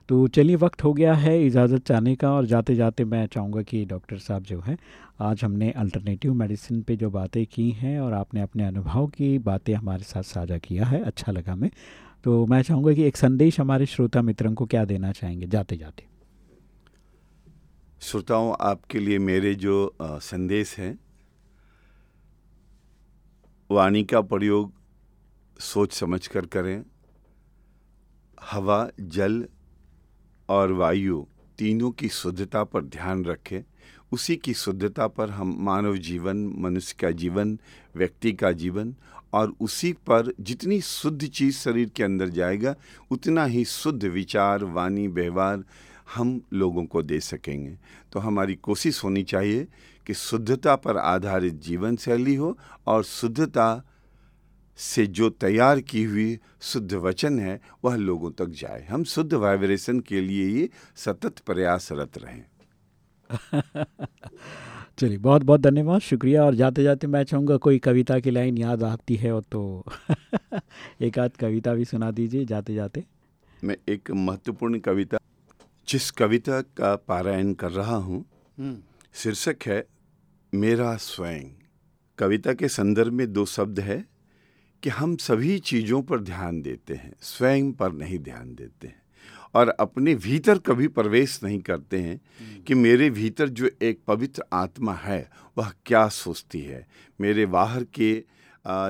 तो चलिए, वक्त हो गया है इजाज़त चाहने का और जाते जाते मैं चाहूँगा कि डॉक्टर साहब जो हैं, आज हमने अल्टरनेटिव मेडिसिन पे जो बातें की हैं और आपने अपने अनुभव की बातें हमारे साथ साझा किया है अच्छा लगा हमें। तो मैं चाहूँगा कि एक संदेश हमारे श्रोता मित्रों को क्या देना चाहेंगे? जाते जाते श्रोताओं, आपके लिए मेरे जो संदेश हैं वाणी का प्रयोग सोच समझ कर करें। हवा, जल और वायु तीनों की शुद्धता पर ध्यान रखें। उसी की शुद्धता पर हम मानव जीवन, मनुष्य का जीवन, व्यक्ति का जीवन और उसी पर जितनी शुद्ध चीज़ शरीर के अंदर जाएगा, उतना ही शुद्ध विचार, वाणी, व्यवहार हम लोगों को दे सकेंगे। तो हमारी कोशिश होनी चाहिए कि शुद्धता पर आधारित जीवन शैली हो और शुद्धता से जो तैयार की हुई शुद्ध वचन है वह लोगों तक जाए। हम शुद्ध वाइब्रेशन के लिए ही सतत प्रयासरत रहें। चलिए बहुत बहुत धन्यवाद शुक्रिया। और जाते जाते मैं चाहूँगा कोई कविता की लाइन याद आती है और तो एक आध कविता भी सुना दीजिए जाते जाते मैं एक महत्वपूर्ण कविता जिस कविता का पारायण कर रहा हूँ शीर्षक है मेरा स्वयं। कविता के संदर्भ में दो शब्द है कि हम सभी चीज़ों पर ध्यान देते हैं स्वयं पर नहीं ध्यान देते हैं और अपने भीतर कभी प्रवेश नहीं करते हैं कि मेरे भीतर जो एक पवित्र आत्मा है वह क्या सोचती है? मेरे बाहर के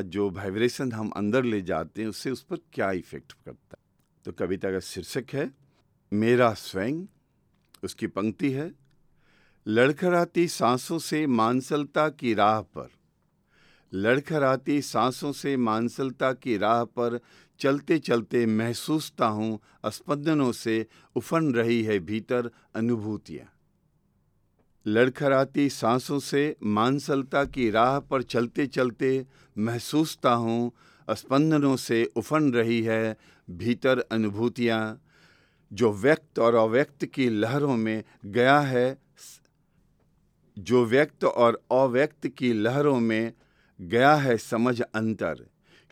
जो वाइब्रेशन हम अंदर ले जाते हैं उससे उस पर क्या इफ़ेक्ट करता है? तो कविता का शीर्षक है मेरा स्वयं उसकी पंक्ति है लड़खड़ाती सांसों से मांसलता की राह पर। लड़खड़ाती सांसों से मांसलता की राह पर चलते चलते महसूसता हूँ स्पंदनों से उफन रही है भीतर अनुभूतियाँ। लड़खड़ाती सांसों से मांसलता की राह पर चलते चलते महसूसता हूँ स्पंदनों से उफन रही है भीतर अनुभूतियाँ, जो व्यक्त और अव्यक्त की लहरों में गया है जो व्यक्त और अव्यक्त की लहरों में गया है समझ अंतर,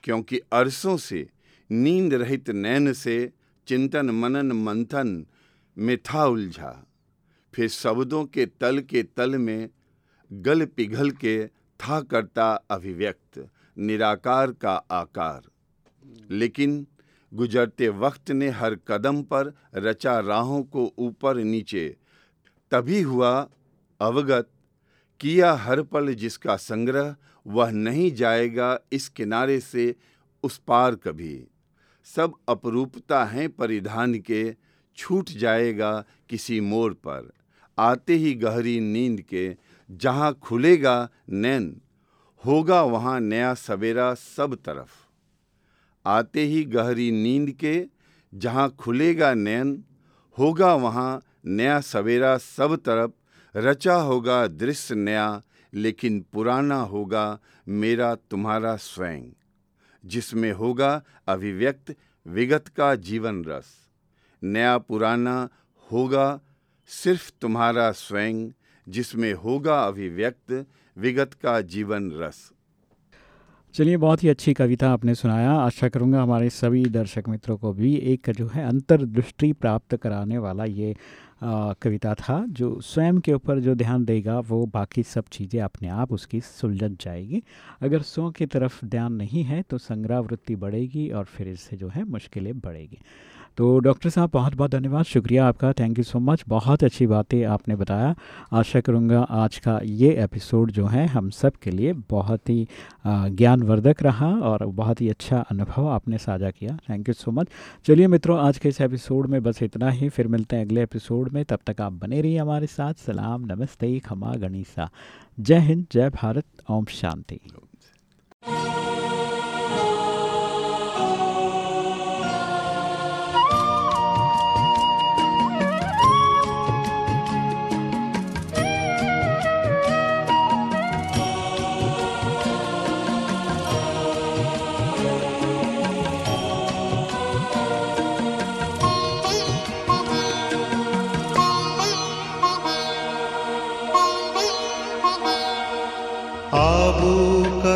क्योंकि अरसों से नींद रहित नैन से चिंतन मनन मंथन में था उलझा। फिर शब्दों के तल के तल में गल पिघल के था करता अभिव्यक्त, निराकार का आकार। लेकिन गुजरते वक्त ने हर कदम पर रचा राहों को ऊपर नीचे, तभी हुआ अवगत किया हर पल जिसका संग्रह, वह नहीं जाएगा इस किनारे से उस पार कभी। सब अपरूपता हैं परिधान के, छूट जाएगा किसी मोड़ पर। आते ही गहरी नींद के, जहाँ खुलेगा नैन, होगा वहाँ नया सवेरा सब तरफ़। आते ही गहरी नींद के, जहाँ खुलेगा नैन, होगा वहाँ नया सवेरा सब तरफ़। रचा होगा दृश्य नया, लेकिन पुराना होगा मेरा तुम्हारा स्वयं, जिसमें होगा अभिव्यक्त विगत का जीवन रस। नया पुराना होगा सिर्फ़ तुम्हारा स्वयं, जिसमें होगा अभिव्यक्त विगत का जीवन रस। चलिए, बहुत ही अच्छी कविता आपने सुनाया। आशा करूँगा हमारे सभी दर्शक मित्रों को भी एक जो है अंतर्दृष्टि प्राप्त कराने वाला ये कविता था, जो स्वयं के ऊपर जो ध्यान देगा, वो बाकी सब चीज़ें अपने आप उसकी सुलझ जाएगी। अगर स्व की तरफ़ ध्यान नहीं है तो संग्रह वृत्ति बढ़ेगी और फिर इससे जो है मुश्किलें बढ़ेगी। तो डॉक्टर साहब, बहुत बहुत धन्यवाद। शुक्रिया आपका। थैंक यू सो मच बहुत अच्छी बातें आपने बताया। आशा करूँगा आज का ये एपिसोड जो है, हम सब के लिए बहुत ही ज्ञानवर्धक रहा और बहुत ही अच्छा अनुभव आपने साझा किया। थैंक यू सो मच चलिए मित्रों, आज के इस एपिसोड में बस इतना ही। फिर मिलते हैं अगले एपिसोड में। तब तक आप बने रहिए हमारे साथ। सलाम, नमस्ते, खमा, गणिसा। जय हिंद, जय भारत। ओम शांति।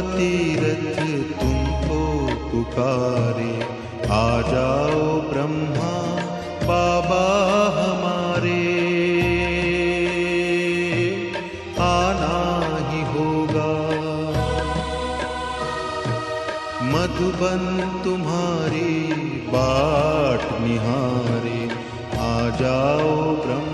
तीरथ तुमको पुकारे। आ जाओ ब्रह्मा, बाबा हमारे। आना ही होगा। मधुबन तुम्हारी बाट निहारे। आ जाओ ब्रह्मा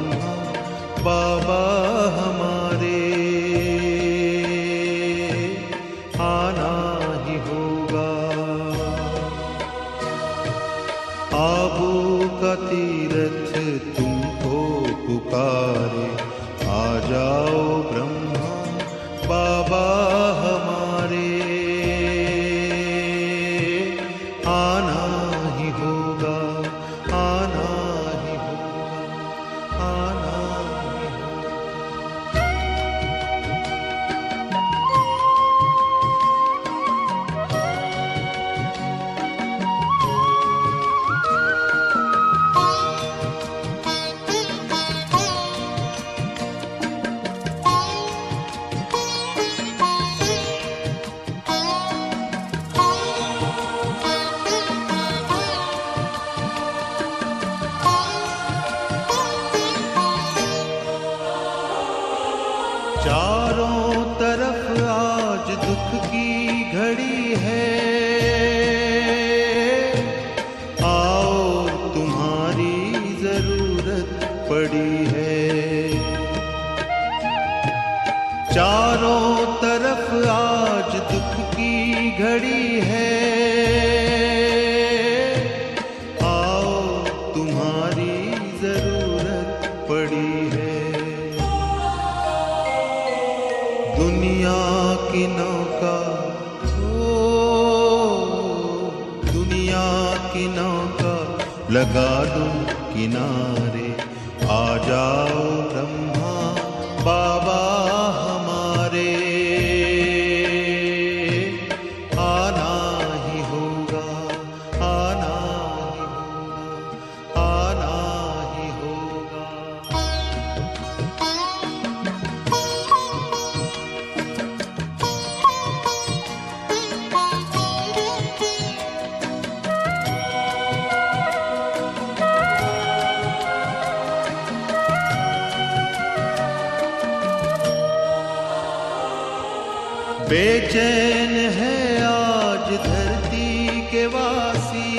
बेचैन है आज धरती के वासी।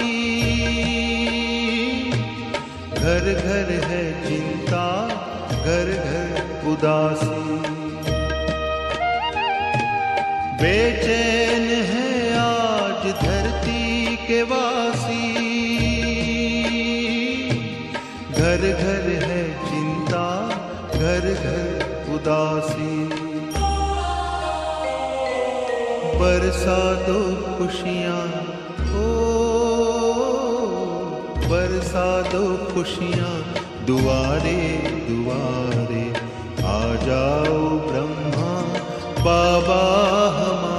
घर घर है चिंता, घर घर उदासी। बेचैन है आज धरती के वासी। बरसा दो खुशियाँ। ओ बरसा दो खुशियाँ। दुआरे दुआरे आ जाओ ब्रह्मा बाबा हमारे